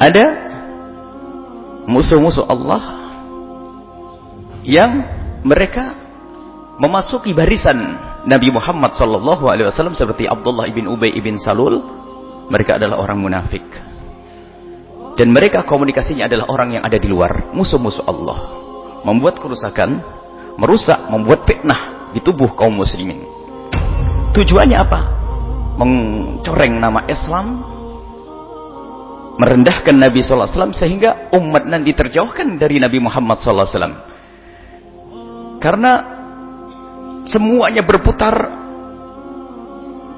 ada musuh-musuh Allah yang mereka memasuki barisan Nabi Muhammad wasallam seperti Abdullah ibn Ubay ibn Salul. Mereka adalah orang munafik. Dan mereka komunikasinya adalah orang yang ada di luar musuh-musuh Allah. Membuat kerusakan merusak membuat fitnah di tubuh kaum muslimin. Tujuannya apa? Mencoreng nama Islam merendahkan Nabi sallallahu alaihi wasallam sehingga umat nanti terjauhkan dari Nabi Muhammad sallallahu alaihi wasallam karena semuanya berputar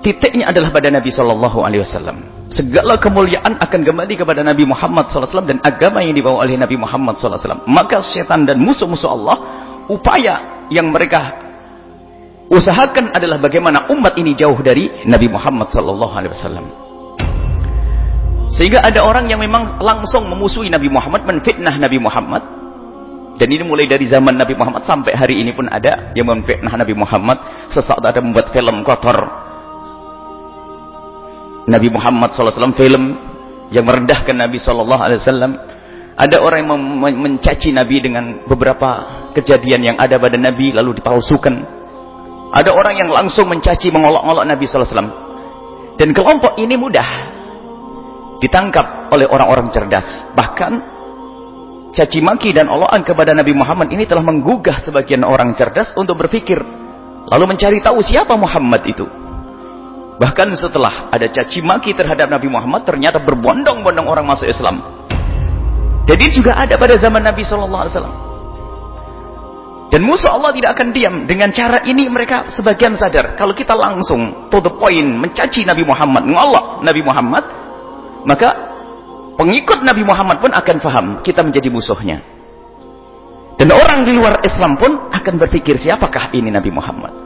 titiknya adalah pada Nabi Shallallahu Alaihi Wasallam. Segala kemuliaan akan kembali kepada Nabi Muhammad SAW dan agama yang dibawa oleh Nabi Muhammad SAW. Maka setan dan musuh-musuh Allah, upaya yang mereka usahakan adalah bagaimana umat ini jauh dari Nabi Muhammad Sallallahu Alaihi Wasallam. Sehingga ada orang yang memang langsung memusuhi Nabi Muhammad, menfitnah Nabi Muhammad, dan ini mulai dari zaman Nabi Muhammad sampai hari ini pun ada yang memfitnah Nabi Muhammad. Sesaat ada membuat film kotor. Nabi Muhammad SAW film yang merendahkan Nabi SAW. Ada orang yang mencaci Nabi dengan beberapa kejadian yang ada pada Nabi lalu dipalsukan. Ada orang yang langsung mencaci mengolok-olok Nabi SAW. Dan kelompok ini mudah ditangkap oleh orang-orang cerdas. Bahkan caci maki dan olokan kepada Nabi Muhammad ini telah menggugah sebagian orang cerdas untuk berpikir lalu mencari tahu siapa Muhammad itu. Bahkan setelah ada caci maki terhadap Nabi Muhammad ternyata berbondong-bondong orang masuk Islam. Jadi juga ada pada zaman Nabi SAW dan musuh Allah tidak akan diam. Dengan cara ini mereka sebagian sadar. Kalau kita langsung to the point mencaci Nabi Muhammad ngolok Nabi Muhammad maka pengikut Nabi Muhammad pun akan faham kita menjadi musuhnya. Dan orang di luar Islam pun akan berpikir siapakah ini Nabi Muhammad